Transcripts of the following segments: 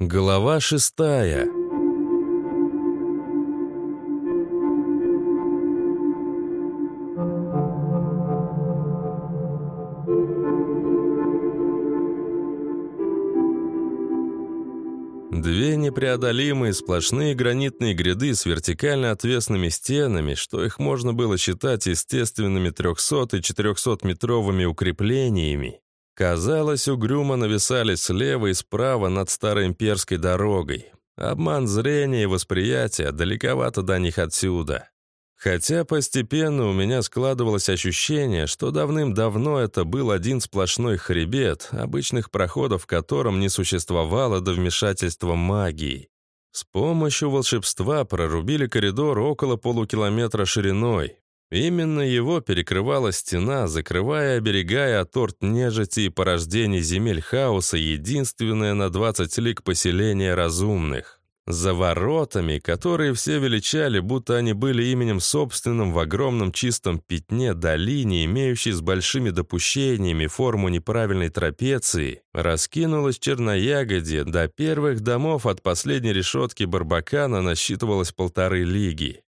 Глава шестая. Две непреодолимые сплошные гранитные гряды с вертикально отвесными стенами, что их можно было считать естественными 300 и 400-метровыми укреплениями, казалось, угрюмо нависали слева и справа над старой имперской дорогой. Обман зрения и восприятия далековато до них отсюда. Хотя постепенно у меня складывалось ощущение, что давным-давно это был один сплошной хребет, обычных проходов в котором не существовало до вмешательства магии. С помощью волшебства прорубили коридор около полукилометра шириной. Именно его перекрывала стена, закрывая и оберегая от торт нежити и порождений земель хаоса единственное на 20 лик поселение разумных. За воротами, которые все величали, будто они были именем собственным в огромном чистом пятне долине, имеющей с большими допущениями форму неправильной трапеции, раскинулась черноягодье, до первых домов от последней решетки Барбакана насчитывалось полторы лиги.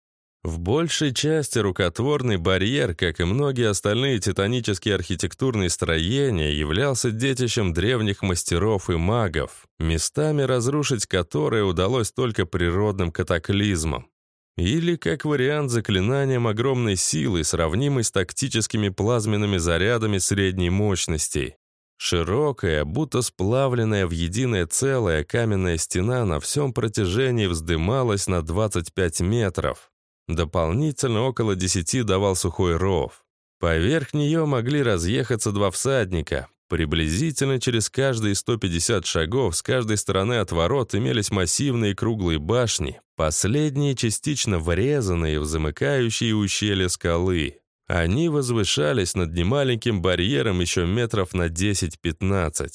В большей части рукотворный барьер, как и многие остальные титанические архитектурные строения, являлся детищем древних мастеров и магов, местами разрушить которые удалось только природным катаклизмом. Или, как вариант, заклинанием огромной силы, сравнимой с тактическими плазменными зарядами средней мощности. Широкая, будто сплавленная в единое целое каменная стена на всем протяжении вздымалась на 25 метров. Дополнительно около десяти давал сухой ров. Поверх нее могли разъехаться два всадника. Приблизительно через каждые 150 шагов с каждой стороны от ворот имелись массивные круглые башни, последние частично врезанные в замыкающие ущелья скалы. Они возвышались над немаленьким барьером еще метров на 10-15.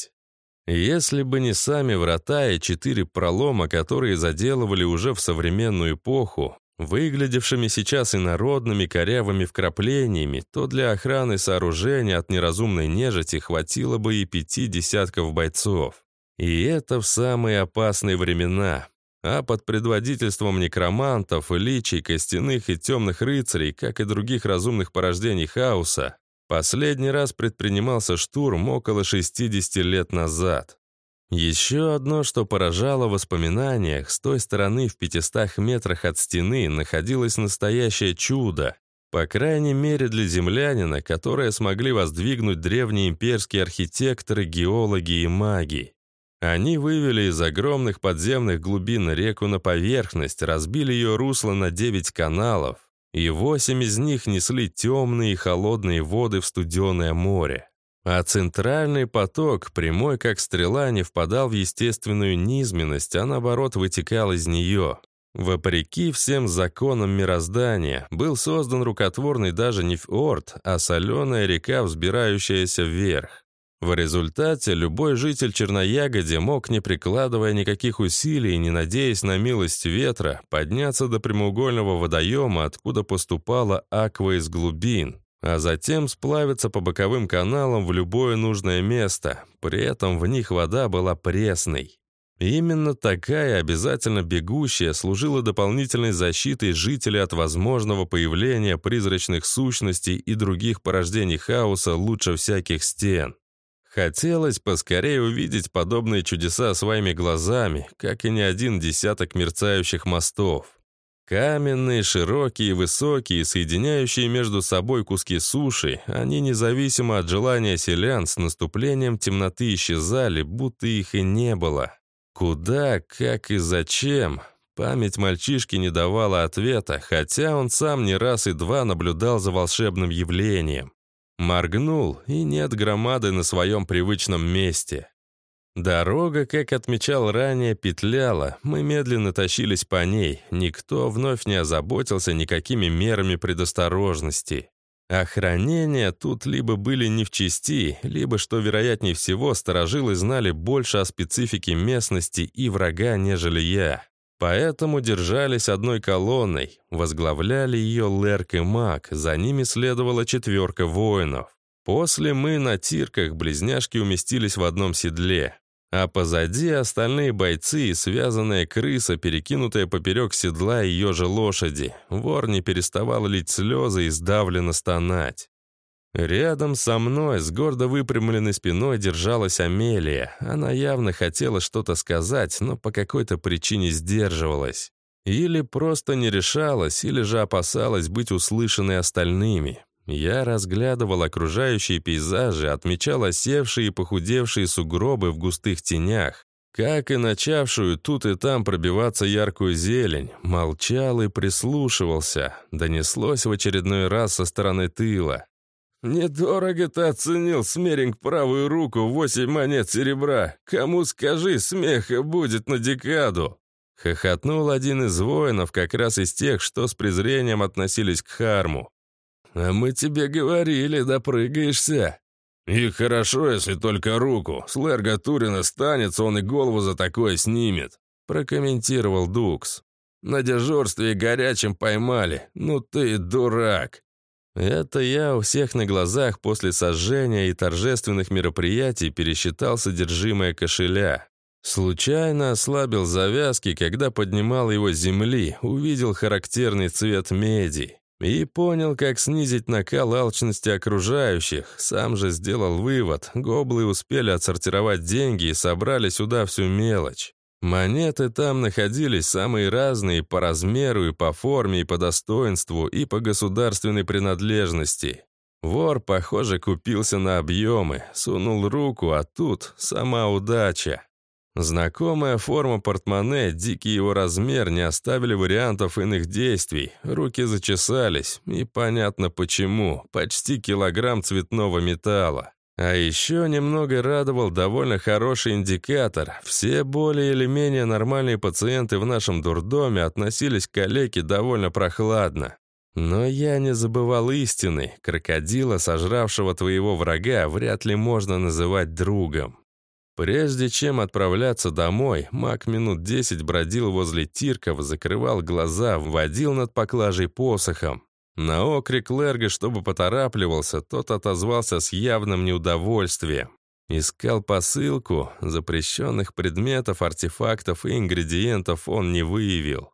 Если бы не сами врата и четыре пролома, которые заделывали уже в современную эпоху, выглядевшими сейчас инородными корявыми вкраплениями, то для охраны сооружения от неразумной нежити хватило бы и пяти десятков бойцов. И это в самые опасные времена. А под предводительством некромантов, личий, костяных и темных рыцарей, как и других разумных порождений хаоса, последний раз предпринимался штурм около 60 лет назад. Еще одно, что поражало в воспоминаниях, с той стороны в 500 метрах от стены находилось настоящее чудо. По крайней мере для землянина, которое смогли воздвигнуть древние имперские архитекторы, геологи и маги. Они вывели из огромных подземных глубин реку на поверхность, разбили ее русло на 9 каналов, и 8 из них несли темные и холодные воды в студеное море. А центральный поток, прямой как стрела, не впадал в естественную низменность, а наоборот вытекал из нее. Вопреки всем законам мироздания, был создан рукотворный даже не фьорд, а соленая река, взбирающаяся вверх. В результате любой житель Черноягоди мог, не прикладывая никаких усилий и не надеясь на милость ветра, подняться до прямоугольного водоема, откуда поступала аква из глубин, а затем сплавиться по боковым каналам в любое нужное место. При этом в них вода была пресной. Именно такая, обязательно бегущая, служила дополнительной защитой жителей от возможного появления призрачных сущностей и других порождений хаоса лучше всяких стен. Хотелось поскорее увидеть подобные чудеса своими глазами, как и не один десяток мерцающих мостов. Каменные, широкие, высокие, соединяющие между собой куски суши, они независимо от желания селян с наступлением темноты исчезали, будто их и не было. Куда, как и зачем? Память мальчишки не давала ответа, хотя он сам не раз и два наблюдал за волшебным явлением. Моргнул, и нет громады на своем привычном месте. Дорога, как отмечал ранее, петляла. Мы медленно тащились по ней. Никто вновь не озаботился никакими мерами предосторожности. Охранения тут либо были не в чести, либо, что вероятнее всего, сторожилы знали больше о специфике местности и врага, нежели я. Поэтому держались одной колонной, возглавляли ее Лерк и Мак, за ними следовала четверка воинов. После мы на тирках близняшки уместились в одном седле. А позади остальные бойцы и связанная крыса, перекинутая поперек седла ее же лошади. Вор не переставал лить слезы и сдавленно стонать. Рядом со мной с гордо выпрямленной спиной держалась Амелия. Она явно хотела что-то сказать, но по какой-то причине сдерживалась. Или просто не решалась, или же опасалась быть услышанной остальными. Я разглядывал окружающие пейзажи, отмечал осевшие и похудевшие сугробы в густых тенях, как и начавшую тут и там пробиваться яркую зелень, молчал и прислушивался. Донеслось в очередной раз со стороны тыла. «Недорого ты оценил, Смеринг, правую руку, восемь монет серебра. Кому скажи, смеха будет на декаду!» Хохотнул один из воинов, как раз из тех, что с презрением относились к Харму. «А мы тебе говорили, допрыгаешься». «И хорошо, если только руку. С Лерга Турина станется, он и голову за такое снимет», прокомментировал Дукс. «На дежурстве горячим поймали. Ну ты дурак». Это я у всех на глазах после сожжения и торжественных мероприятий пересчитал содержимое кошеля. Случайно ослабил завязки, когда поднимал его с земли, увидел характерный цвет меди. И понял, как снизить накал алчности окружающих. Сам же сделал вывод. Гоблы успели отсортировать деньги и собрали сюда всю мелочь. Монеты там находились самые разные по размеру и по форме, и по достоинству, и по государственной принадлежности. Вор, похоже, купился на объемы, сунул руку, а тут сама удача. Знакомая форма портмоне, дикий его размер не оставили вариантов иных действий. Руки зачесались, и понятно почему. Почти килограмм цветного металла. А еще немного радовал довольно хороший индикатор. Все более или менее нормальные пациенты в нашем дурдоме относились к калеке довольно прохладно. Но я не забывал истины. Крокодила, сожравшего твоего врага, вряд ли можно называть другом. Прежде чем отправляться домой, маг минут десять бродил возле тирков, закрывал глаза, вводил над поклажей посохом. На окрик Лерга, чтобы поторапливался, тот отозвался с явным неудовольствием. Искал посылку, запрещенных предметов, артефактов и ингредиентов он не выявил.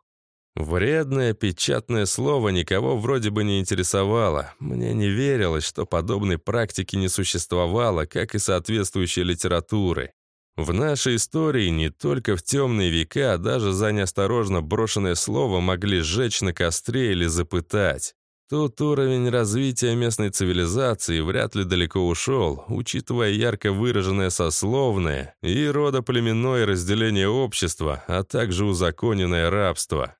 Вредное печатное слово никого вроде бы не интересовало. Мне не верилось, что подобной практики не существовало, как и соответствующей литературы. В нашей истории не только в темные века, а даже за неосторожно брошенное слово могли сжечь на костре или запытать. Тут уровень развития местной цивилизации вряд ли далеко ушел, учитывая ярко выраженное сословное и родоплеменное разделение общества, а также узаконенное рабство.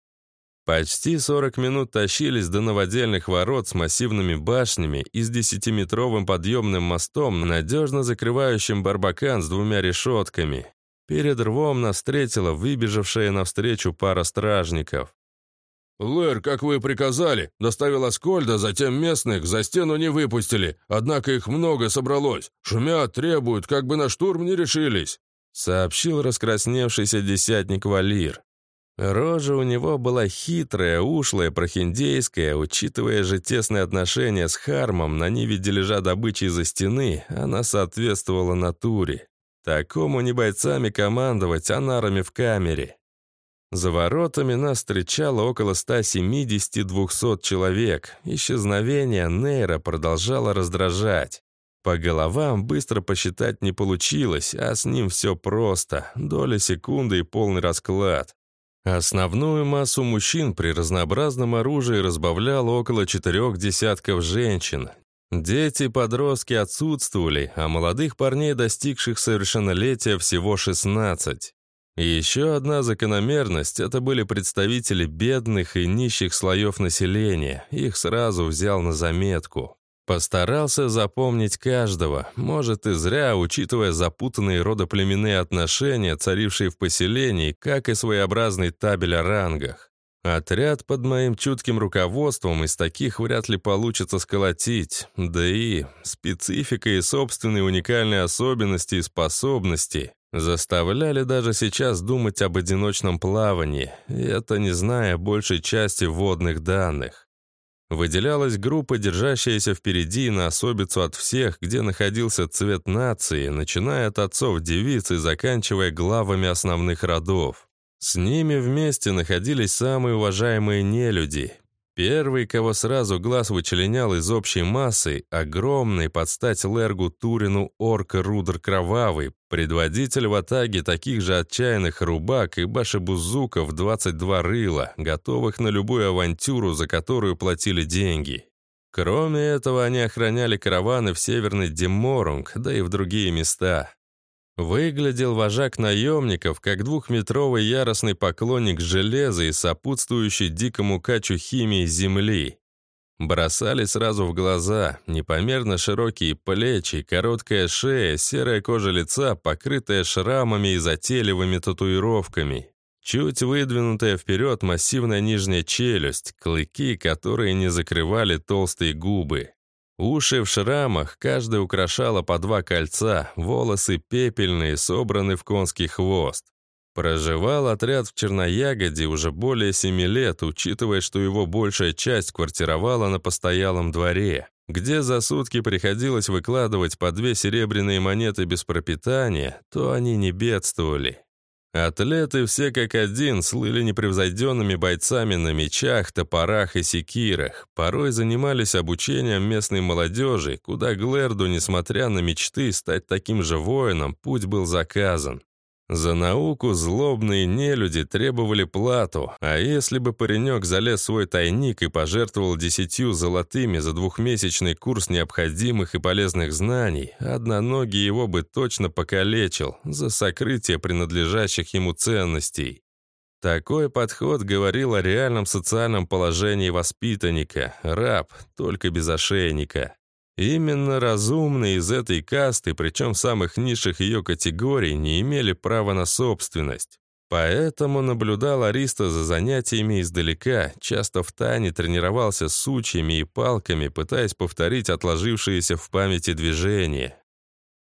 Почти 40 минут тащились до новодельных ворот с массивными башнями и с десятиметровым подъемным мостом, надежно закрывающим барбакан с двумя решетками. Перед рвом нас встретила выбежавшая навстречу пара стражников. «Лэр, как вы приказали, доставил Аскольда, затем местных за стену не выпустили, однако их много собралось. Шумят, требуют, как бы на штурм не решились», сообщил раскрасневшийся десятник Валир. Рожа у него была хитрая, ушлая, прохиндейская, учитывая же тесные отношения с Хармом на ниве дележа добычи из-за стены, она соответствовала натуре. Такому не бойцами командовать, а нарами в камере. За воротами нас встречало около 170-200 человек. Исчезновение Нейра продолжало раздражать. По головам быстро посчитать не получилось, а с ним все просто. Доля секунды и полный расклад. Основную массу мужчин при разнообразном оружии разбавляло около четырех десятков женщин. Дети и подростки отсутствовали, а молодых парней, достигших совершеннолетия, всего 16. И еще одна закономерность – это были представители бедных и нищих слоев населения. Их сразу взял на заметку. Постарался запомнить каждого, может и зря, учитывая запутанные родоплеменные отношения, царившие в поселении, как и своеобразный табель о рангах. Отряд под моим чутким руководством из таких вряд ли получится сколотить, да и специфика и собственные уникальные особенности и способности заставляли даже сейчас думать об одиночном плавании, это не зная большей части водных данных. Выделялась группа, держащаяся впереди на особицу от всех, где находился цвет нации, начиная от отцов девиц и заканчивая главами основных родов. С ними вместе находились самые уважаемые нелюди. Первый, кого сразу глаз вычленял из общей массы, огромный под стать Лергу Турину орк Рудер Кровавый, предводитель в атаге таких же отчаянных рубак и башебузуков 22 рыла, готовых на любую авантюру, за которую платили деньги. Кроме этого, они охраняли караваны в северный Деморунг, да и в другие места. Выглядел вожак наемников, как двухметровый яростный поклонник железа и сопутствующий дикому качу химии земли. Бросали сразу в глаза непомерно широкие плечи, короткая шея, серая кожа лица, покрытая шрамами и затейливыми татуировками. Чуть выдвинутая вперед массивная нижняя челюсть, клыки, которые не закрывали толстые губы. Уши в шрамах, каждая украшала по два кольца, волосы пепельные, собраны в конский хвост. Проживал отряд в Черноягоде уже более семи лет, учитывая, что его большая часть квартировала на постоялом дворе, где за сутки приходилось выкладывать по две серебряные монеты без пропитания, то они не бедствовали. Атлеты все как один слыли непревзойденными бойцами на мечах, топорах и секирах. Порой занимались обучением местной молодежи, куда Глэрду, несмотря на мечты стать таким же воином, путь был заказан. За науку злобные нелюди требовали плату, а если бы паренек залез в свой тайник и пожертвовал десятью золотыми за двухмесячный курс необходимых и полезных знаний, одноногий его бы точно покалечил за сокрытие принадлежащих ему ценностей. Такой подход говорил о реальном социальном положении воспитанника, раб, только без ошейника. Именно разумные из этой касты, причем самых низших ее категорий, не имели права на собственность. Поэтому наблюдал Ариста за занятиями издалека, часто в тайне тренировался с сучьями и палками, пытаясь повторить отложившиеся в памяти движения.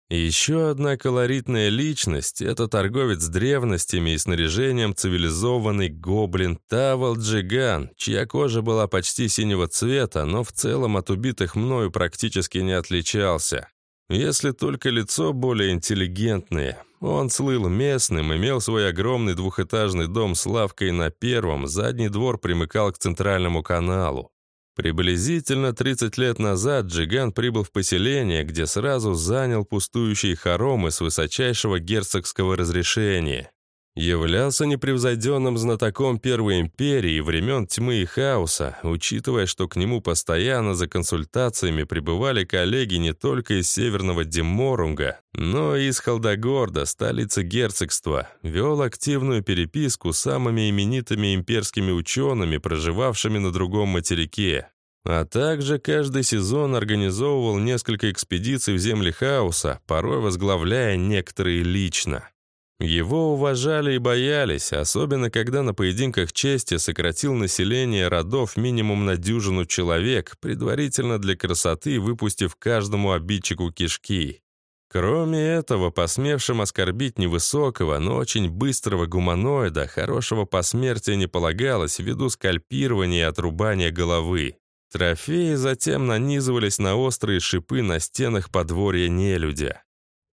Еще одна колоритная личность — это торговец древностями и снаряжением цивилизованный гоблин Тавал Джиган, чья кожа была почти синего цвета, но в целом от убитых мною практически не отличался. Если только лицо более интеллигентное. Он слыл местным, имел свой огромный двухэтажный дом с лавкой на первом, задний двор примыкал к центральному каналу. Приблизительно 30 лет назад Джиган прибыл в поселение, где сразу занял пустующие хоромы с высочайшего герцогского разрешения. Являлся непревзойденным знатоком Первой империи времен тьмы и хаоса, учитывая, что к нему постоянно за консультациями прибывали коллеги не только из Северного Деморунга, но и из Халдагорда, столицы герцогства, вел активную переписку с самыми именитыми имперскими учеными, проживавшими на другом материке. А также каждый сезон организовывал несколько экспедиций в земли хаоса, порой возглавляя некоторые лично. Его уважали и боялись, особенно когда на поединках чести сократил население родов минимум на дюжину человек, предварительно для красоты выпустив каждому обидчику кишки. Кроме этого, посмевшим оскорбить невысокого, но очень быстрого гуманоида, хорошего посмертия не полагалось ввиду скальпирования и отрубания головы. Трофеи затем нанизывались на острые шипы на стенах подворья нелюдя.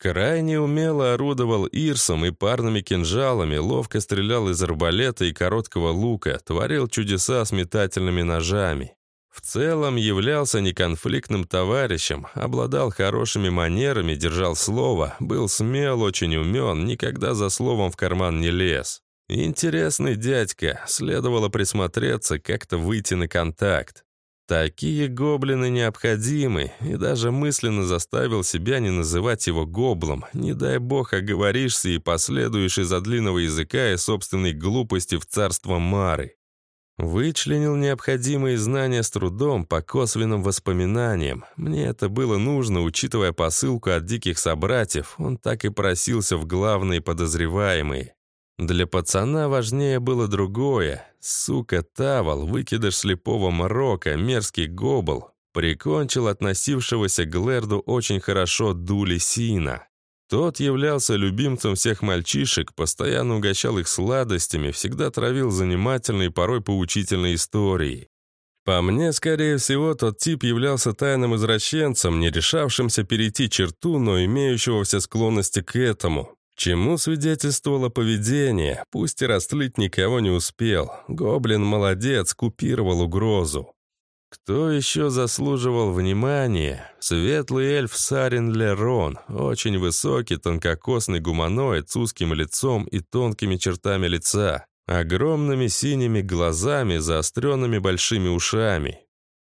Крайне умело орудовал ирсом и парными кинжалами, ловко стрелял из арбалета и короткого лука, творил чудеса с метательными ножами. В целом являлся неконфликтным товарищем, обладал хорошими манерами, держал слово, был смел, очень умен, никогда за словом в карман не лез. Интересный дядька, следовало присмотреться, как-то выйти на контакт. Такие гоблины необходимы, и даже мысленно заставил себя не называть его гоблом. Не дай бог оговоришься и последуешь из-за длинного языка и собственной глупости в царство Мары. Вычленил необходимые знания с трудом по косвенным воспоминаниям. Мне это было нужно, учитывая посылку от диких собратьев. Он так и просился в главные подозреваемые. Для пацана важнее было другое. Сука Тавал, выкидыш слепого Марокко, мерзкий гобл, прикончил относившегося к Глэрду очень хорошо Дули Сина. Тот являлся любимцем всех мальчишек, постоянно угощал их сладостями, всегда травил занимательные, порой поучительные истории. По мне, скорее всего, тот тип являлся тайным извращенцем, не решавшимся перейти черту, но имеющего все склонности к этому. Чему свидетельствовало поведение, пусть и растлить никого не успел. Гоблин молодец, купировал угрозу. Кто еще заслуживал внимания? Светлый эльф Сарин Лерон, очень высокий, тонкокосный гуманоид с узким лицом и тонкими чертами лица, огромными синими глазами, заостренными большими ушами.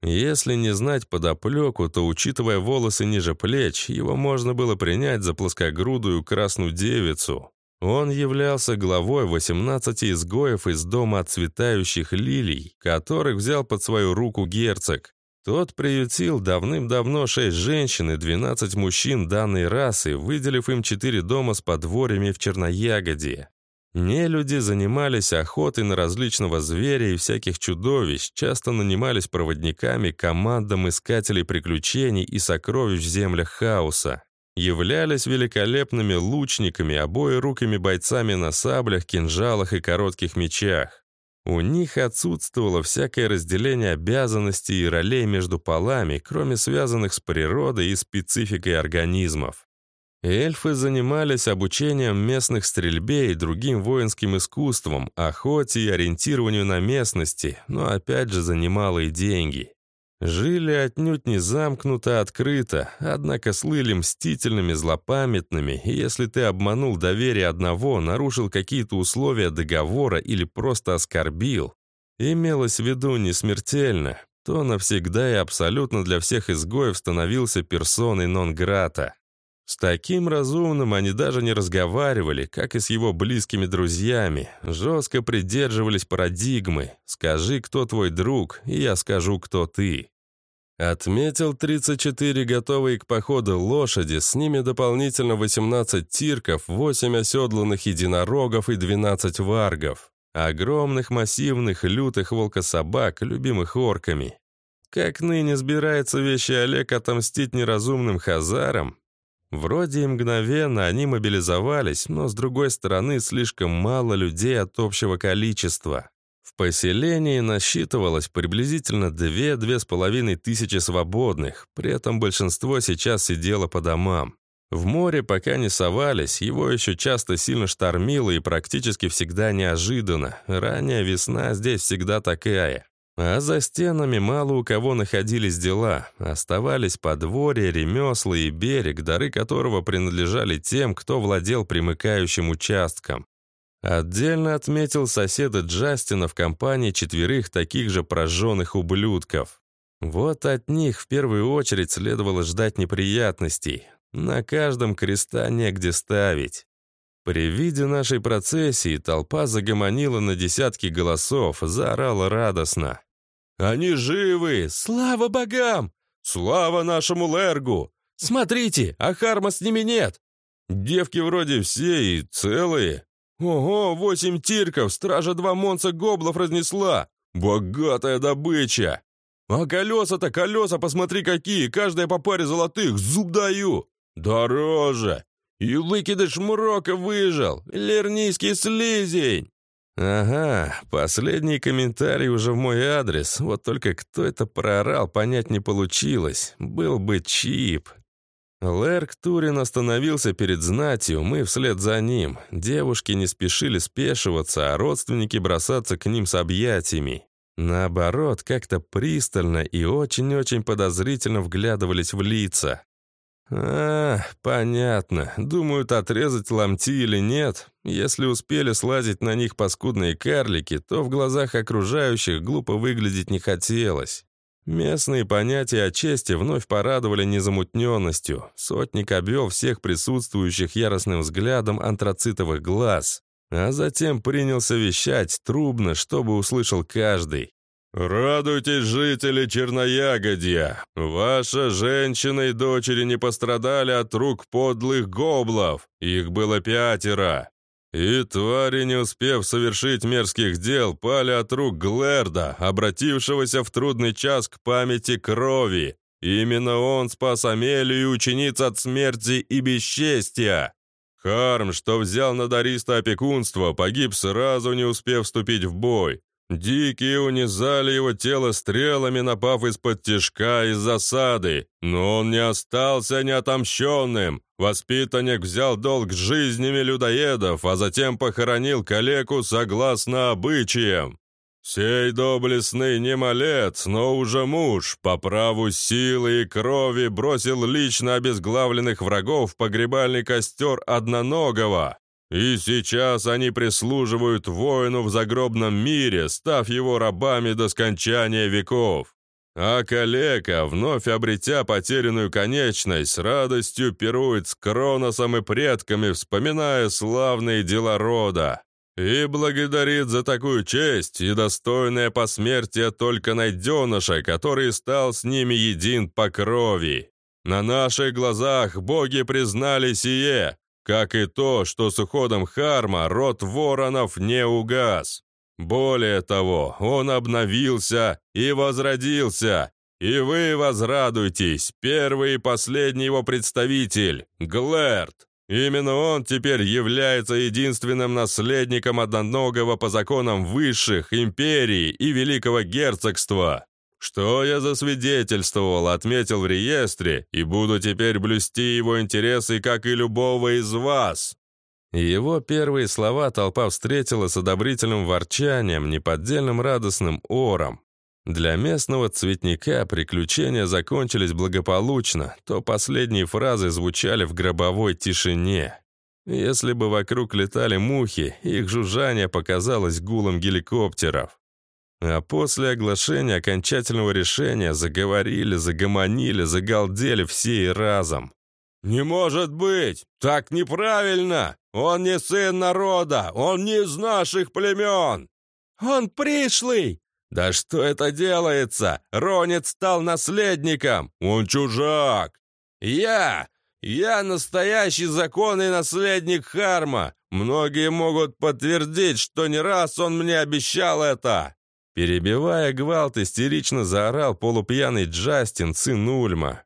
Если не знать подоплеку, то, учитывая волосы ниже плеч, его можно было принять за плоскогрудую красную девицу. Он являлся главой 18 изгоев из дома отцветающих лилий, которых взял под свою руку герцог. Тот приютил давным-давно шесть женщин и 12 мужчин данной расы, выделив им четыре дома с подворьями в Черноягоде. Нелюди занимались охотой на различного зверя и всяких чудовищ, часто нанимались проводниками командам искателей приключений и сокровищ в землях хаоса являлись великолепными лучниками, обоирукими бойцами на саблях, кинжалах и коротких мечах. У них отсутствовало всякое разделение обязанностей и ролей между полами, кроме связанных с природой и спецификой организмов. Эльфы занимались обучением местных стрельбе и другим воинским искусствам, охоте и ориентированию на местности, но опять же за немалые деньги. Жили отнюдь не замкнуто, а открыто, однако слыли мстительными, злопамятными, и если ты обманул доверие одного, нарушил какие-то условия договора или просто оскорбил, имелось в виду не смертельно, то навсегда и абсолютно для всех изгоев становился персоной нон-грата. С таким разумным они даже не разговаривали, как и с его близкими друзьями. Жестко придерживались парадигмы «скажи, кто твой друг, и я скажу, кто ты». Отметил 34 готовые к походу лошади, с ними дополнительно 18 тирков, 8 оседланных единорогов и 12 варгов. Огромных, массивных, лютых волкособак, любимых орками. Как ныне сбирается вещи Олег отомстить неразумным хазарам? Вроде и мгновенно они мобилизовались, но с другой стороны слишком мало людей от общего количества. В поселении насчитывалось приблизительно 2-2,5 тысячи свободных, при этом большинство сейчас сидело по домам. В море пока не совались, его еще часто сильно штормило и практически всегда неожиданно. Ранняя весна здесь всегда такая. А за стенами мало у кого находились дела. Оставались подворья, ремесла и берег, дары которого принадлежали тем, кто владел примыкающим участком. Отдельно отметил соседа Джастина в компании четверых таких же прожженных ублюдков. Вот от них в первую очередь следовало ждать неприятностей. На каждом креста негде ставить. При виде нашей процессии толпа загомонила на десятки голосов, заорала радостно. «Они живы! Слава богам! Слава нашему Лергу! Смотрите, а Харма с ними нет! Девки вроде все и целые!» «Ого, восемь тирков, стража два монца гоблов разнесла! Богатая добыча! А колеса-то, колеса, посмотри какие, каждая по паре золотых, зуб даю! Дороже! И выкидыш мрока выжил, лернийский слизень!» «Ага, последний комментарий уже в мой адрес, вот только кто это проорал, понять не получилось. Был бы чип, Лерк Турин остановился перед знатью, мы вслед за ним. Девушки не спешили спешиваться, а родственники бросаться к ним с объятиями. Наоборот, как-то пристально и очень-очень подозрительно вглядывались в лица. «А, понятно. Думают, отрезать ломти или нет. Если успели слазить на них паскудные карлики, то в глазах окружающих глупо выглядеть не хотелось. Местные понятия о чести вновь порадовали незамутненностью. Сотник обвел всех присутствующих яростным взглядом антрацитовых глаз, а затем принялся вещать трубно, чтобы услышал каждый. «Радуйтесь, жители Черноягодья! Ваша женщина и дочери не пострадали от рук подлых гоблов! Их было пятеро! И твари, не успев совершить мерзких дел, пали от рук Глэрда, обратившегося в трудный час к памяти крови. Именно он спас Амелию и учениц от смерти и бесчестия. Харм, что взял на Дариста опекунство, погиб сразу, не успев вступить в бой. Дикие унизали его тело стрелами, напав из-под тяжка из засады, но он не остался неотомщенным. Воспитанник взял долг жизнями людоедов, а затем похоронил калеку согласно обычаям. Сей доблестный не малец, но уже муж, по праву силы и крови бросил лично обезглавленных врагов в погребальный костер одноногого. И сейчас они прислуживают воину в загробном мире, став его рабами до скончания веков. А калека, вновь обретя потерянную конечность, с радостью пирует с Кроносом и предками, вспоминая славные дела рода. И благодарит за такую честь и достойное посмертие только найденыша, который стал с ними един по крови. На наших глазах боги признали сие, как и то, что с уходом Харма род воронов не угас. Более того, он обновился и возродился, и вы возрадуйтесь, первый и последний его представитель, Глэрт. Именно он теперь является единственным наследником одноногого по законам высших, империи и великого герцогства. Что я засвидетельствовал, отметил в реестре, и буду теперь блюсти его интересы, как и любого из вас». Его первые слова толпа встретила с одобрительным ворчанием, неподдельным радостным ором. Для местного цветника приключения закончились благополучно, то последние фразы звучали в гробовой тишине. Если бы вокруг летали мухи, их жужжание показалось гулом геликоптеров. А после оглашения окончательного решения заговорили, загомонили, загалдели все и разом. «Не может быть! Так неправильно! Он не сын народа! Он не из наших племен!» «Он пришлый!» «Да что это делается? Ронец стал наследником! Он чужак!» «Я! Я настоящий законный наследник Харма! Многие могут подтвердить, что не раз он мне обещал это!» Перебивая гвалт, истерично заорал полупьяный Джастин, сын Ульма.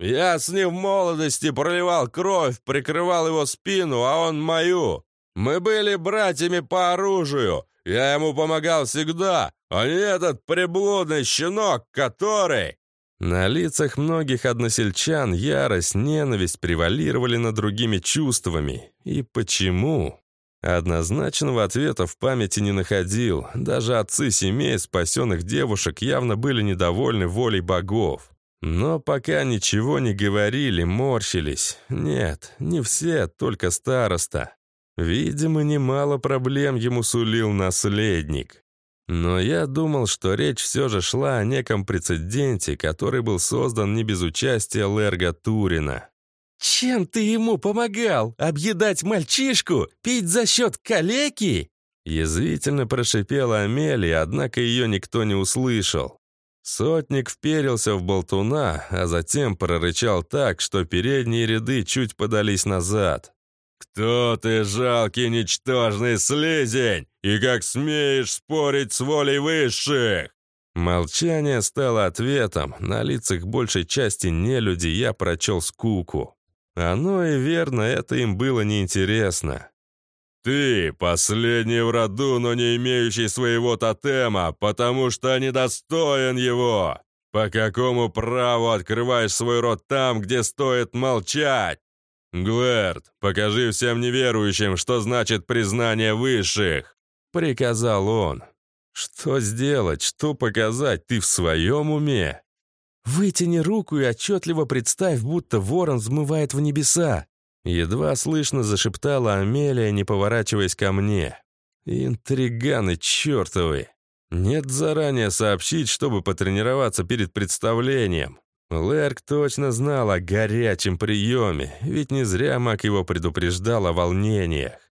«Я с ним в молодости проливал кровь, прикрывал его спину, а он мою. Мы были братьями по оружию, я ему помогал всегда, а не этот приблудный щенок, который...» На лицах многих односельчан ярость, ненависть превалировали над другими чувствами. И почему? Однозначного ответа в памяти не находил. Даже отцы семей спасенных девушек явно были недовольны волей богов. Но пока ничего не говорили, морщились. Нет, не все, только староста. Видимо, немало проблем ему сулил наследник. Но я думал, что речь все же шла о неком прецеденте, который был создан не без участия Лерга Турина. «Чем ты ему помогал? Объедать мальчишку? Пить за счет калеки?» Язвительно прошипела Амелия, однако ее никто не услышал. Сотник вперился в болтуна, а затем прорычал так, что передние ряды чуть подались назад. «Кто ты, жалкий ничтожный слизень? И как смеешь спорить с волей высших?» Молчание стало ответом. На лицах большей части нелюди я прочел скуку. Оно и верно, это им было неинтересно. «Ты последний в роду, но не имеющий своего тотема, потому что недостоин его! По какому праву открываешь свой рот там, где стоит молчать? Глэрд, покажи всем неверующим, что значит признание высших!» Приказал он. «Что сделать, что показать, ты в своем уме?» «Вытяни руку и отчетливо представь, будто ворон взмывает в небеса!» Едва слышно зашептала Амелия, не поворачиваясь ко мне. «Интриганы чертовы! Нет заранее сообщить, чтобы потренироваться перед представлением. Лерк точно знал о горячем приеме, ведь не зря маг его предупреждал о волнениях.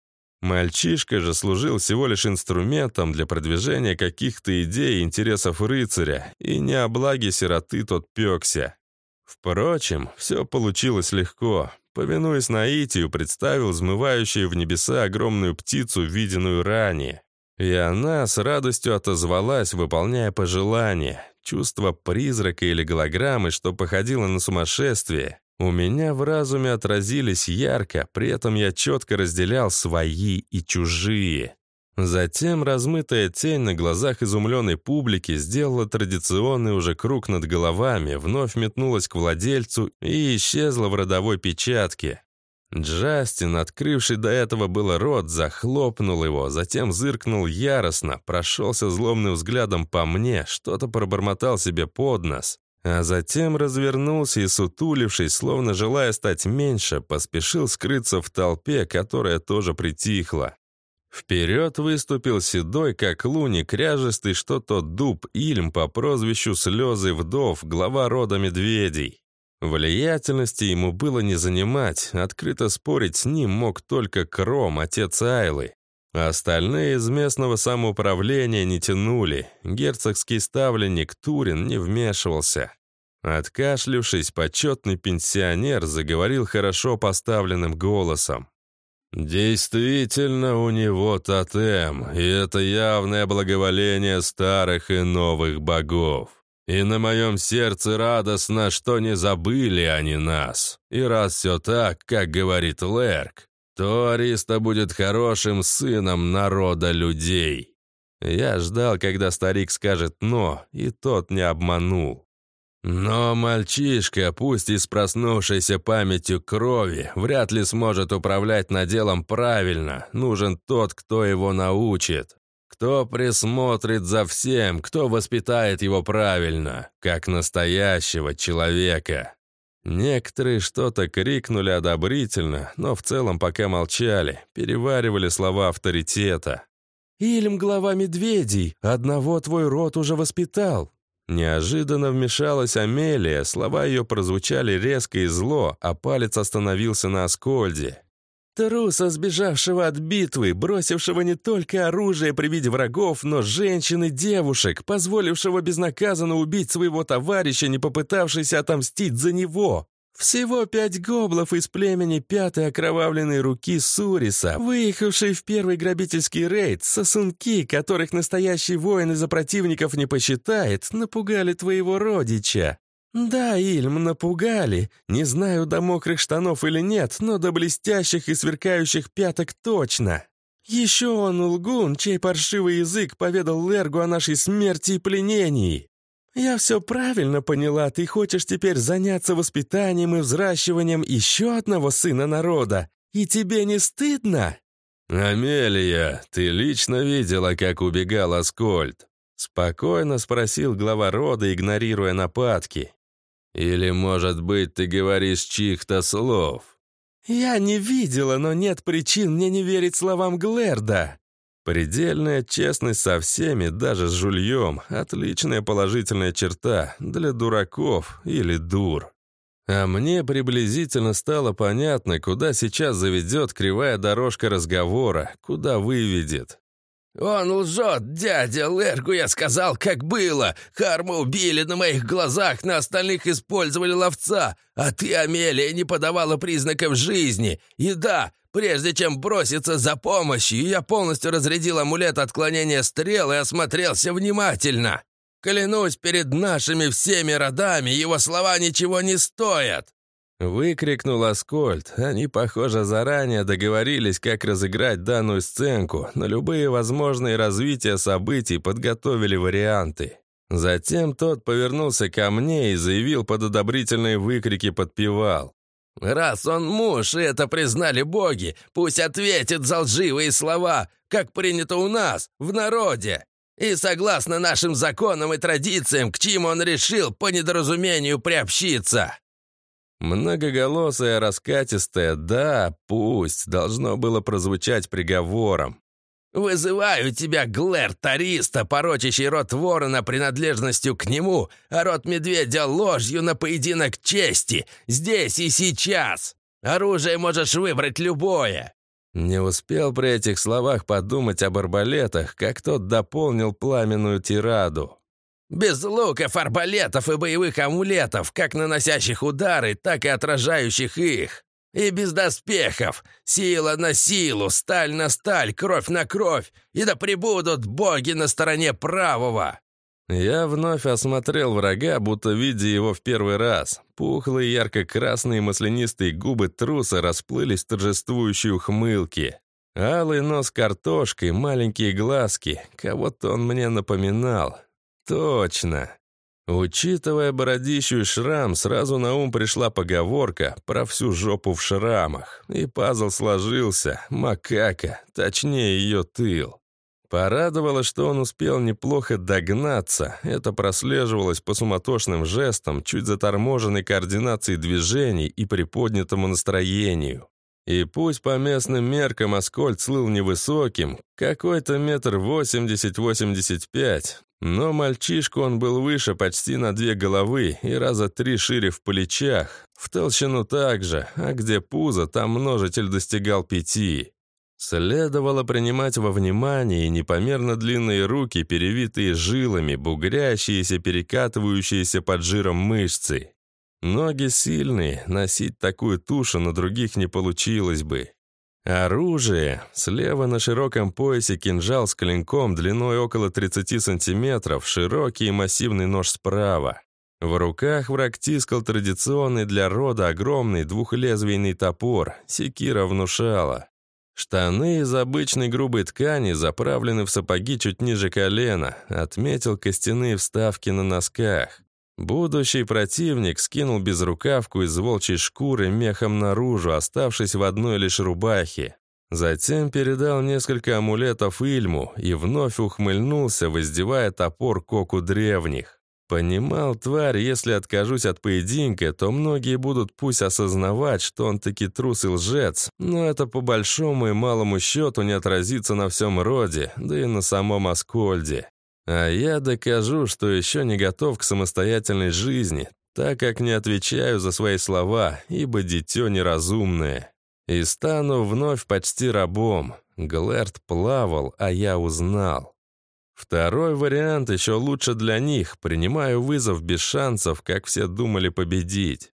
Мальчишка же служил всего лишь инструментом для продвижения каких-то идей и интересов рыцаря, и не о благе сироты тот пекся. Впрочем, все получилось легко. Повинуясь наитию, представил взмывающую в небеса огромную птицу, виденную ранее. И она с радостью отозвалась, выполняя пожелание. Чувство призрака или голограммы, что походило на сумасшествие, у меня в разуме отразились ярко, при этом я четко разделял свои и чужие. Затем размытая тень на глазах изумленной публики сделала традиционный уже круг над головами, вновь метнулась к владельцу и исчезла в родовой печатке. Джастин, открывший до этого было рот, захлопнул его, затем зыркнул яростно, прошелся злобным взглядом по мне, что-то пробормотал себе под нос, а затем развернулся и, сутулившись, словно желая стать меньше, поспешил скрыться в толпе, которая тоже притихла. Вперед выступил седой, как луни, кряжестый, что тот дуб Ильм по прозвищу Слезы Вдов, глава рода медведей. Влиятельности ему было не занимать, открыто спорить с ним мог только Кром, отец Айлы. А остальные из местного самоуправления не тянули, герцогский ставленник Турин не вмешивался. Откашлившись, почетный пенсионер заговорил хорошо поставленным голосом. «Действительно, у него тотем, и это явное благоволение старых и новых богов. И на моем сердце радостно, что не забыли они нас. И раз все так, как говорит Лерк, то Ариста будет хорошим сыном народа людей. Я ждал, когда старик скажет «но», и тот не обманул. Но мальчишка, пусть и с проснувшейся памятью крови, вряд ли сможет управлять наделом правильно. Нужен тот, кто его научит. Кто присмотрит за всем, кто воспитает его правильно, как настоящего человека? Некоторые что-то крикнули одобрительно, но в целом пока молчали, переваривали слова авторитета. «Ильм глава медведей, одного твой род уже воспитал». Неожиданно вмешалась Амелия, слова ее прозвучали резко и зло, а палец остановился на Аскольде. Труса, сбежавшего от битвы, бросившего не только оружие при виде врагов, но женщин и девушек, позволившего безнаказанно убить своего товарища, не попытавшись отомстить за него. Всего пять гоблов из племени пятой окровавленной руки Суриса, выехавшие в первый грабительский рейд, сосунки, которых настоящий воин из-за противников не посчитает, напугали твоего родича. «Да, Ильм, напугали. Не знаю, до мокрых штанов или нет, но до блестящих и сверкающих пяток точно. Еще он лгун, чей паршивый язык поведал Лергу о нашей смерти и пленении. Я все правильно поняла, ты хочешь теперь заняться воспитанием и взращиванием еще одного сына народа, и тебе не стыдно?» «Амелия, ты лично видела, как убегал Аскольд?» Спокойно спросил глава рода, игнорируя нападки. Или, может быть, ты говоришь чьих-то слов?» «Я не видела, но нет причин мне не верить словам Глэрда». Предельная честность со всеми, даже с жульем, отличная положительная черта для дураков или дур. А мне приблизительно стало понятно, куда сейчас заведет кривая дорожка разговора, куда выведет. «Он лжет, дядя Лергу я сказал, как было. Харма убили на моих глазах, на остальных использовали ловца, а ты, Амелия, не подавала признаков жизни. И да, прежде чем броситься за помощью, я полностью разрядил амулет отклонения стрел и осмотрелся внимательно. Клянусь перед нашими всеми родами, его слова ничего не стоят. Выкрикнул Аскольд. Они, похоже, заранее договорились, как разыграть данную сценку, на любые возможные развития событий подготовили варианты. Затем тот повернулся ко мне и заявил под одобрительные выкрики подпевал. «Раз он муж, и это признали боги, пусть ответит за лживые слова, как принято у нас, в народе. И согласно нашим законам и традициям, к чему он решил по недоразумению приобщиться». Многоголосое, раскатистое «да, пусть» должно было прозвучать приговором. «Вызываю тебя, Глэр Тариста, порочащий рот ворона принадлежностью к нему, а рот медведя ложью на поединок чести, здесь и сейчас. Оружие можешь выбрать любое». Не успел при этих словах подумать об арбалетах, как тот дополнил пламенную тираду. Без луков, арбалетов и боевых амулетов, как наносящих удары, так и отражающих их. И без доспехов. Сила на силу, сталь на сталь, кровь на кровь. И да пребудут боги на стороне правого. Я вновь осмотрел врага, будто видя его в первый раз. Пухлые ярко-красные маслянистые губы труса расплылись в торжествующей ухмылке. Алый нос картошкой, маленькие глазки. Кого-то он мне напоминал. Точно. Учитывая бородищу и шрам, сразу на ум пришла поговорка про всю жопу в шрамах. И пазл сложился. Макака, точнее ее тыл. Порадовало, что он успел неплохо догнаться. Это прослеживалось по суматошным жестам, чуть заторможенной координации движений и приподнятому настроению. И пусть по местным меркам Аскольд слыл невысоким, какой-то метр восемьдесят-восемьдесят пять, но мальчишку он был выше почти на две головы и раза три шире в плечах, в толщину также, а где пузо, там множитель достигал пяти. Следовало принимать во внимание непомерно длинные руки, перевитые жилами, бугрящиеся, перекатывающиеся под жиром мышцы. Ноги сильные, носить такую тушу на других не получилось бы. Оружие. Слева на широком поясе кинжал с клинком длиной около 30 сантиметров, широкий и массивный нож справа. В руках враг тискал традиционный для рода огромный двухлезвийный топор, секира внушала. Штаны из обычной грубой ткани заправлены в сапоги чуть ниже колена, отметил костяные вставки на носках. Будущий противник скинул безрукавку из волчьей шкуры мехом наружу, оставшись в одной лишь рубахе. Затем передал несколько амулетов Ильму и вновь ухмыльнулся, воздевая топор коку древних. Понимал тварь, если откажусь от поединка, то многие будут пусть осознавать, что он таки трус и лжец, но это по большому и малому счету не отразится на всем роде, да и на самом Аскольде. А я докажу, что еще не готов к самостоятельной жизни, так как не отвечаю за свои слова, ибо дитё неразумное. И стану вновь почти рабом. Глэрт плавал, а я узнал. Второй вариант еще лучше для них. Принимаю вызов без шансов, как все думали победить.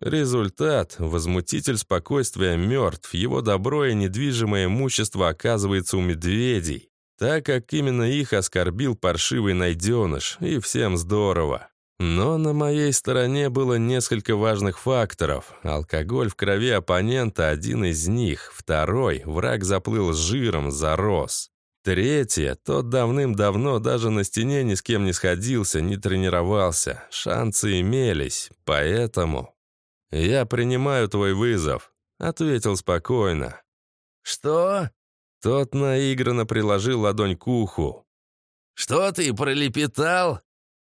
Результат – возмутитель спокойствия мертв, его добро и недвижимое имущество оказывается у медведей так как именно их оскорбил паршивый найденыш, и всем здорово. Но на моей стороне было несколько важных факторов. Алкоголь в крови оппонента – один из них. Второй – враг заплыл с жиром, зарос. Третье – тот давным-давно даже на стене ни с кем не сходился, не тренировался. Шансы имелись, поэтому... «Я принимаю твой вызов», — ответил спокойно. «Что?» Тот наигранно приложил ладонь к уху. «Что ты пролепетал?»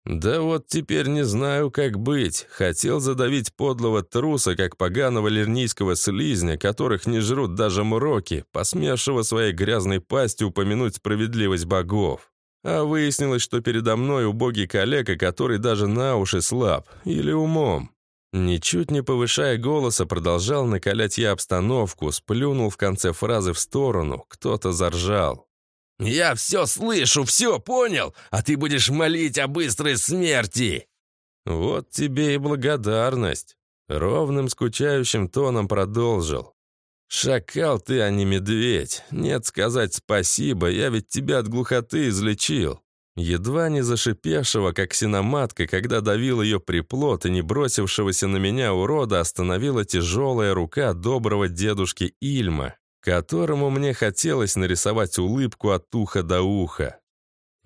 «Да вот теперь не знаю, как быть. Хотел задавить подлого труса, как поганого лирнийского слизня, которых не жрут даже мроки, посмевшего своей грязной пастью упомянуть справедливость богов. А выяснилось, что передо мной убогий коллега, который даже на уши слаб. Или умом. Ничуть не повышая голоса, продолжал накалять я обстановку, сплюнул в конце фразы в сторону, кто-то заржал. «Я все слышу, все понял, а ты будешь молить о быстрой смерти!» «Вот тебе и благодарность!» Ровным скучающим тоном продолжил. «Шакал ты, а не медведь. Нет сказать спасибо, я ведь тебя от глухоты излечил. Едва не зашипевшего, как синоматка, когда давил ее приплод и не бросившегося на меня урода, остановила тяжелая рука доброго дедушки Ильма, которому мне хотелось нарисовать улыбку от уха до уха.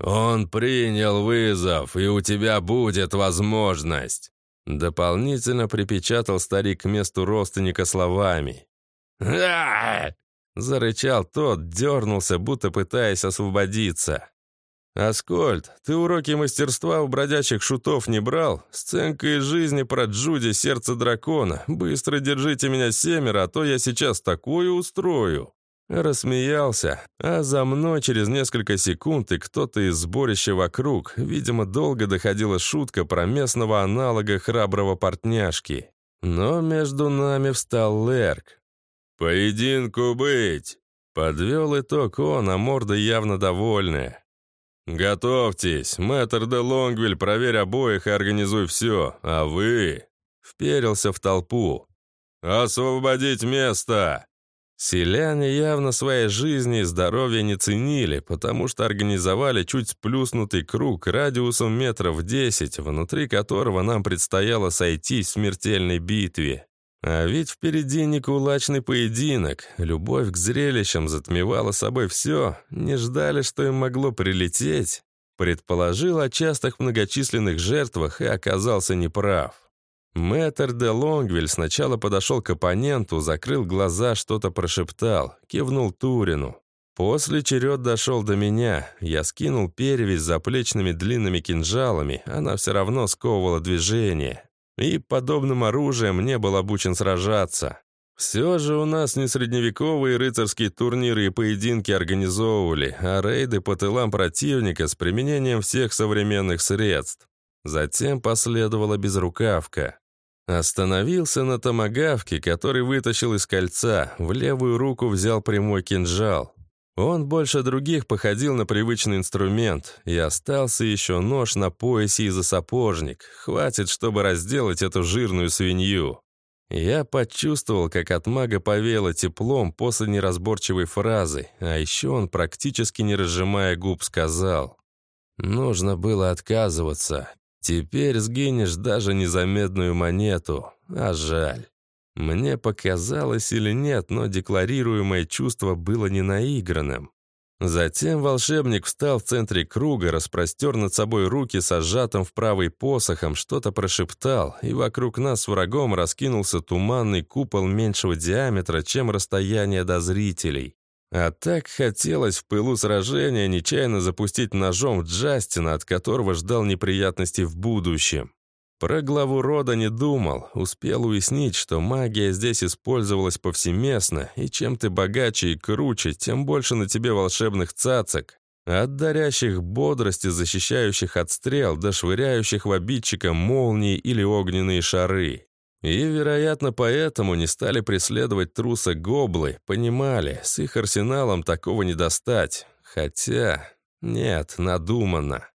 «Он принял вызов, и у тебя будет возможность!» Дополнительно припечатал старик к месту родственника словами. Зарычал тот, дернулся, будто пытаясь освободиться. «Аскольд, ты уроки мастерства у бродячих шутов не брал? Сценка из жизни про Джуди, сердце дракона. Быстро держите меня семеро, а то я сейчас такое устрою». Рассмеялся, а за мной через несколько секунд и кто-то из сборища вокруг, видимо, долго доходила шутка про местного аналога храброго портняшки. Но между нами встал Лерк. «Поединку быть!» Подвел итог он, а морда явно довольная. «Готовьтесь, мэтр де Лонгвиль, проверь обоих и организуй все, а вы...» Вперился в толпу. «Освободить место!» Селяне явно своей жизни и здоровья не ценили, потому что организовали чуть сплюснутый круг радиусом метров 10, внутри которого нам предстояло сойтись в смертельной битве. А ведь впереди не кулачный поединок. Любовь к зрелищам затмевала собой все. Не ждали, что им могло прилететь. Предположил о частых многочисленных жертвах и оказался неправ. Мэтр де Лонгвиль сначала подошел к оппоненту, закрыл глаза, что-то прошептал, кивнул Турину. После черед дошел до меня. Я скинул перевязь заплечными длинными кинжалами, она все равно сковывала движение. И подобным оружием не был обучен сражаться. Все же у нас не средневековые рыцарские турниры и поединки организовывали, а рейды по тылам противника с применением всех современных средств. Затем последовала безрукавка. Остановился на томагавке, который вытащил из кольца, в левую руку взял прямой кинжал. Он больше других походил на привычный инструмент, и остался еще нож на поясе и за сапожник. Хватит, чтобы разделать эту жирную свинью. Я почувствовал, как от мага повеяло теплом после неразборчивой фразы, а еще он, практически не разжимая губ, сказал. «Нужно было отказываться. Теперь сгинешь даже незаметную монету, а жаль». Мне показалось или нет, но декларируемое чувство было не наигранным. Затем волшебник встал в центре круга, распростер над собой руки с сжатым в правый посохом, что-то прошептал, и вокруг нас врагом раскинулся туманный купол меньшего диаметра, чем расстояние до зрителей. А так хотелось в пылу сражения нечаянно запустить ножом Джастина, от которого ждал неприятностей в будущем. Про главу рода не думал, успел уяснить, что магия здесь использовалась повсеместно, и чем ты богаче и круче, тем больше на тебе волшебных цацок, от дарящих бодрости, защищающих от стрел, до швыряющих в обидчика молнии или огненные шары. И, вероятно, поэтому не стали преследовать труса гоблы, понимали, с их арсеналом такого не достать. Хотя, нет, надуманно.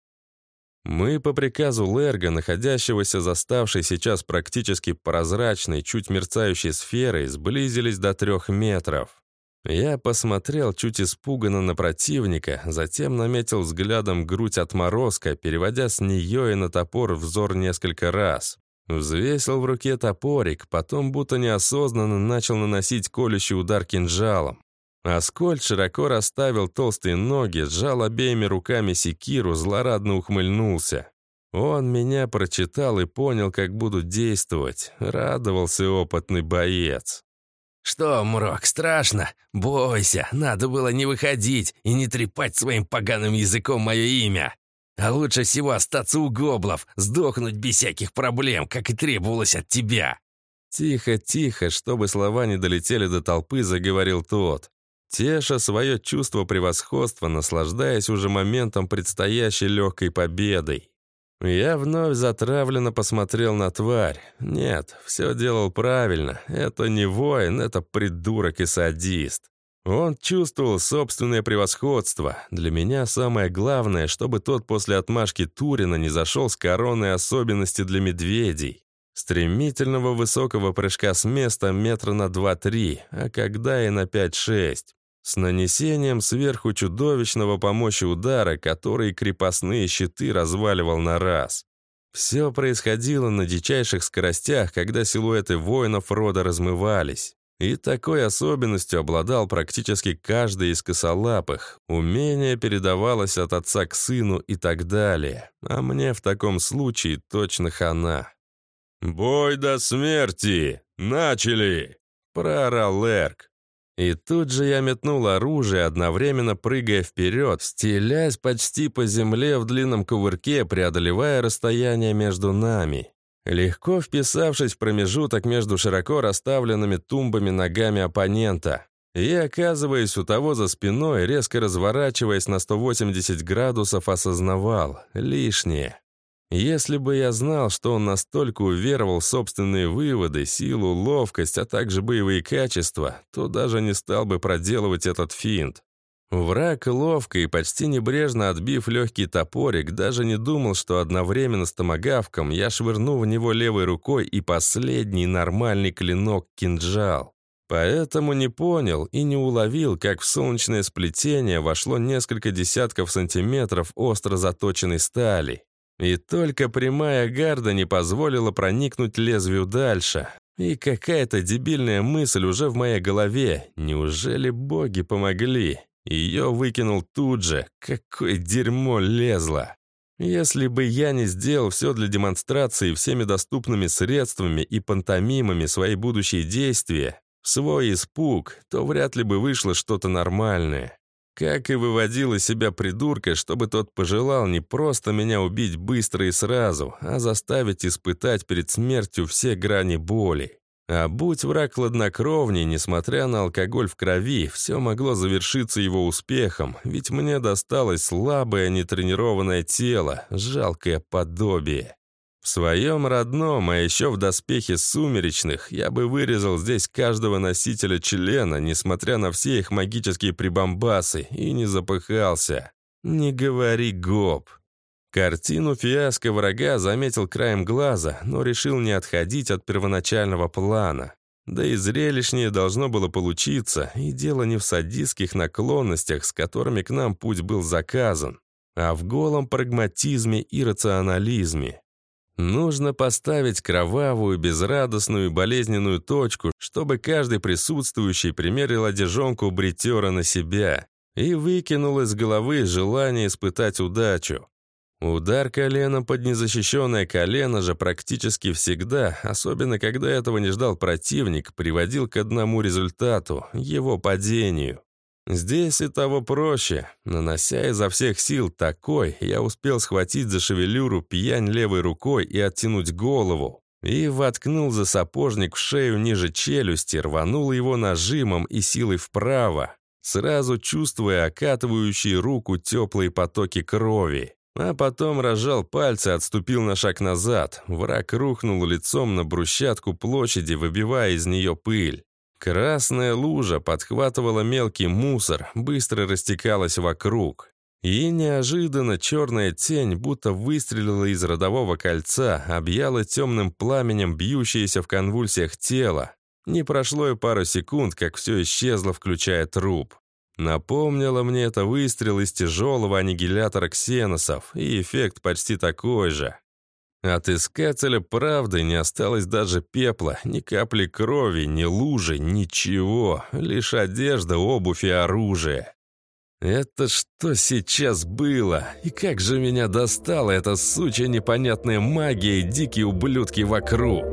Мы по приказу Лерга, находящегося заставшей сейчас практически прозрачной, чуть мерцающей сферой, сблизились до трех метров. Я посмотрел чуть испуганно на противника, затем наметил взглядом грудь отморозка, переводя с нее и на топор взор несколько раз. Взвесил в руке топорик, потом будто неосознанно начал наносить колющий удар кинжалом. Аскольд широко расставил толстые ноги, сжал обеими руками секиру, злорадно ухмыльнулся. Он меня прочитал и понял, как буду действовать. Радовался опытный боец. «Что, Мрок, страшно? Бойся, надо было не выходить и не трепать своим поганым языком мое имя. А лучше всего остаться у гоблов, сдохнуть без всяких проблем, как и требовалось от тебя». Тихо, тихо, чтобы слова не долетели до толпы, заговорил тот теша свое чувство превосходства, наслаждаясь уже моментом предстоящей легкой победой. Я вновь затравленно посмотрел на тварь. Нет, все делал правильно. Это не воин, это придурок и садист. Он чувствовал собственное превосходство. Для меня самое главное, чтобы тот после отмашки Турина не зашел с короной особенности для медведей. Стремительного высокого прыжка с места метра на 2-3, а когда и на 5-6 с нанесением сверху чудовищного по мощи удара, который крепостные щиты разваливал на раз. Все происходило на дичайших скоростях, когда силуэты воинов рода размывались. И такой особенностью обладал практически каждый из косолапых. Умение передавалось от отца к сыну и так далее. А мне в таком случае точно хана. «Бой до смерти! Начали!» — проорал Лерк. И тут же я метнул оружие, одновременно прыгая вперед, стелясь почти по земле в длинном кувырке, преодолевая расстояние между нами. Легко вписавшись в промежуток между широко расставленными тумбами ногами оппонента. И оказываясь у того за спиной, резко разворачиваясь на 180 градусов, осознавал — лишнее. Если бы я знал, что он настолько уверовал в собственные выводы, силу, ловкость, а также боевые качества, то даже не стал бы проделывать этот финт. Враг ловко и почти небрежно отбив легкий топорик, даже не думал, что одновременно с томогавком я швырну в него левой рукой и последний нормальный клинок кинжал. Поэтому не понял и не уловил, как в солнечное сплетение вошло несколько десятков сантиметров остро заточенной стали. И только прямая гарда не позволила проникнуть лезвию дальше. И какая-то дебильная мысль уже в моей голове. Неужели боги помогли? Ее выкинул тут же. Какое дерьмо лезло. Если бы я не сделал все для демонстрации всеми доступными средствами и пантомимами свои будущие действия, свой испуг, то вряд ли бы вышло что-то нормальное. Как и выводил из себя придурка, чтобы тот пожелал не просто меня убить быстро и сразу, а заставить испытать перед смертью все грани боли. А будь враг хладнокровней, несмотря на алкоголь в крови, все могло завершиться его успехом, ведь мне досталось слабое, нетренированное тело, жалкое подобие. В своем родном, а еще в доспехе сумеречных, я бы вырезал здесь каждого носителя члена, несмотря на все их магические прибамбасы, и не запыхался. Не говори гоп. Картину фиаско врага заметил краем глаза, но решил не отходить от первоначального плана. Да и зрелищнее должно было получиться, и дело не в садистских наклонностях, с которыми к нам путь был заказан, а в голом прагматизме и рационализме. Нужно поставить кровавую, безрадостную и болезненную точку, чтобы каждый присутствующий примерил одежонку бритера на себя и выкинул из головы желание испытать удачу. Удар коленом под незащищенное колено же практически всегда, особенно когда этого не ждал противник, приводил к одному результату – его падению. Здесь и того проще. Нанося изо всех сил такой, я успел схватить за шевелюру пьянь левой рукой и оттянуть голову. И воткнул за сапожник в шею ниже челюсти, рванул его нажимом и силой вправо, сразу чувствуя окатывающие руку теплые потоки крови. А потом разжал пальцы, отступил на шаг назад. Враг рухнул лицом на брусчатку площади, выбивая из нее пыль. Красная лужа подхватывала мелкий мусор, быстро растекалась вокруг. И неожиданно черная тень, будто выстрелила из родового кольца, объяла темным пламенем бьющееся в конвульсиях тело. Не прошло и пару секунд, как все исчезло, включая труп. Напомнило мне это выстрел из тяжелого аннигилятора ксеносов, и эффект почти такой же. От искателя правды не осталось даже пепла, ни капли крови, ни лужи, ничего, лишь одежда, обувь и оружие. Это что сейчас было? И как же меня достала эта сучья непонятная магия и дикие ублюдки вокруг?